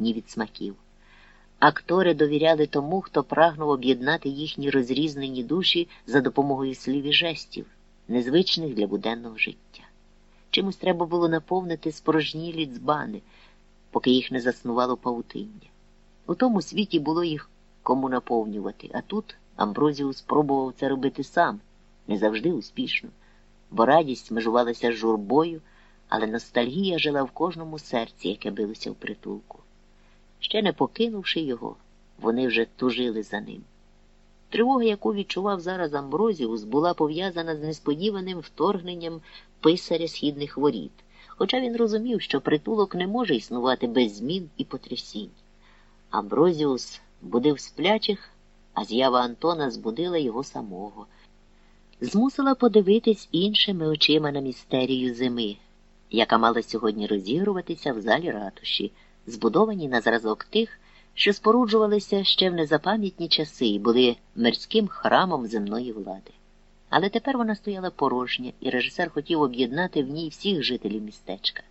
ні від смаків. Актори довіряли тому, хто прагнув об'єднати їхні розрізнені душі за допомогою слів і жестів, незвичних для буденного життя. Чимось треба було наповнити спорожнілі дзбани, поки їх не заснувало паутиння. У тому світі було їх кому наповнювати, а тут Амброзіус спробував це робити сам, не завжди успішно, бо радість межувалася з журбою, але ностальгія жила в кожному серці, яке билося в притулку. Ще не покинувши його, вони вже тужили за ним. Тривога, яку відчував зараз Амброзіус, була пов'язана з несподіваним вторгненням писаря східних воріт, хоча він розумів, що притулок не може існувати без змін і потрясінь. Амброзіус будив сплячих, а з'ява Антона збудила його самого, змусила подивитись іншими очима на містерію зими, яка мала сьогодні розігруватися в залі ратуші, збудовані на зразок тих, що споруджувалися ще в незапам'ятні часи і були мирським храмом земної влади. Але тепер вона стояла порожня, і режисер хотів об'єднати в ній всіх жителів містечка.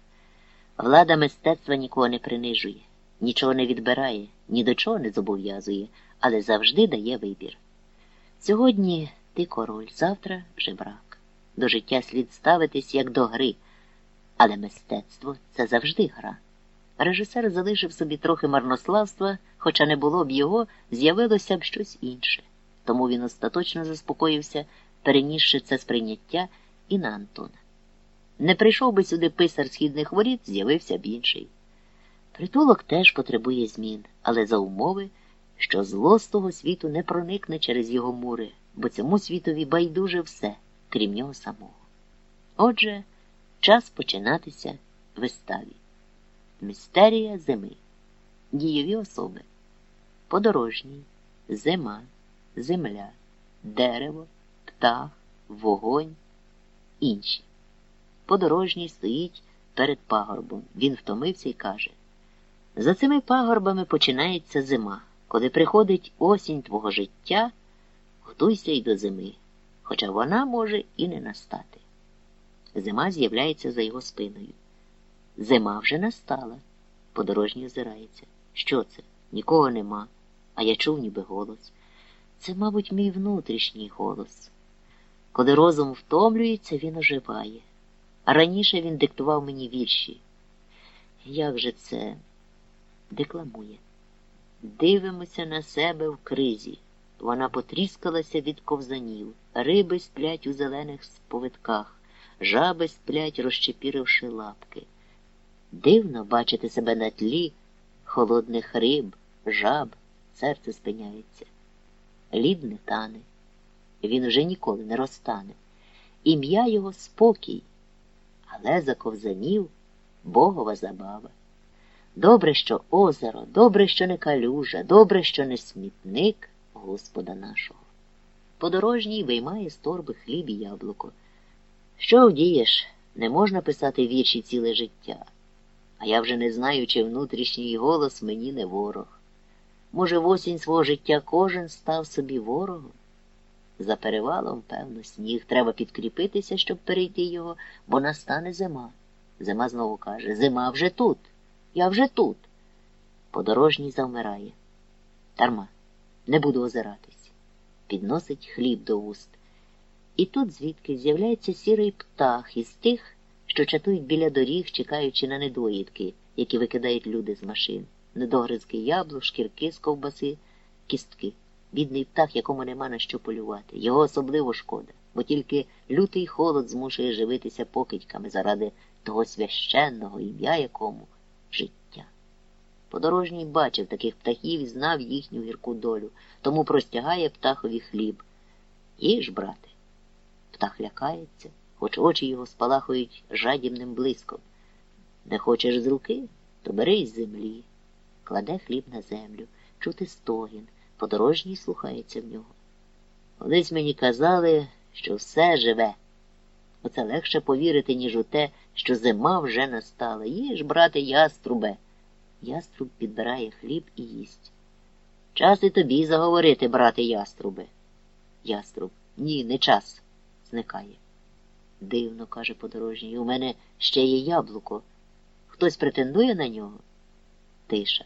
Влада мистецтва нікого не принижує, нічого не відбирає, ні до чого не зобов'язує, але завжди дає вибір. Сьогодні ти король, завтра жебрак. До життя слід ставитись як до гри, але мистецтво це завжди гра. Режисер залишив собі трохи марнославства, хоча не було б його, з'явилося б щось інше. Тому він остаточно заспокоївся, перенісши це сприйняття і на Антона. Не прийшов би сюди писар східних воріт, з'явився б інший. Притулок теж потребує змін, але за умови, що зло з того світу не проникне через його мури, бо цьому світові байдуже все, крім нього самого. Отже, час починатися виставі. Містерія зими. Дієві особи. Подорожній, зима, земля, дерево, птах, вогонь, інші. Подорожній стоїть перед пагорбом. Він втомився і каже За цими пагорбами починається зима. Коли приходить осінь твого життя, готуйся й до зими, хоча вона може і не настати. Зима з'являється за його спиною. Зима вже настала. Подорожній озирається. Що це? Нікого нема, а я чув ніби голос. Це, мабуть, мій внутрішній голос. Коли розум втомлюється, він оживає. А раніше він диктував мені вірші. Як же це декламує? Дивимося на себе в кризі. Вона потріскалася від ковзанів, риби сплять у зелених сповитках, жаби сплять, розчепіривши лапки. Дивно бачити себе на тлі холодних риб, жаб, серце спиняється. Лід не тане, він вже ніколи не розтане. Ім'я його спокій, але за ковзанів богова забава. Добре, що озеро, добре, що не калюжа, добре, що не смітник Господа нашого. Подорожній виймає з торби хліб і яблуко. Що вдієш, не можна писати вірші ціле життя, а я вже не знаю, чи внутрішній голос мені не ворог. Може, в осінь свого життя кожен став собі ворогом? За перевалом, певно, сніг. Треба підкріпитися, щоб перейти його, бо настане зима. Зима знову каже Зима вже тут. Я вже тут. Подорожній завмирає. Тарма, не буду озиратись. Підносить хліб до уст. І тут звідки з'являється сірий птах із тих, що чатують біля доріг, чекаючи на недоїдки, які викидають люди з машин, недогризки яблук, шкірки з ковбаси, кістки. Бідний птах, якому нема на що полювати. Його особливо шкода, бо тільки лютий холод змушує живитися покидьками заради того священного ім'я якому життя. Подорожній бачив таких птахів і знав їхню гірку долю, тому простягає птахові хліб. Їж, брате. Птах лякається, хоч очі його спалахують жадібним блиском. Не хочеш з руки, то бери із землі. Кладе хліб на землю, чути стогін, подорожній слухається в нього. Колись мені казали, що все живе. Оце легше повірити, ніж у те, що зима вже настала. Їж, брате, яструбе. Яструб підбирає хліб і їсть. Час і тобі заговорити, брате яструбе. Яструб. Ні, не час. Зникає. Дивно, каже подорожній, у мене ще є яблуко. Хтось претендує на нього? Тиша.